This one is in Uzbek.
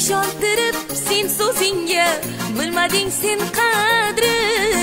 ishontirib sen so'zingga bilmading sen qadri.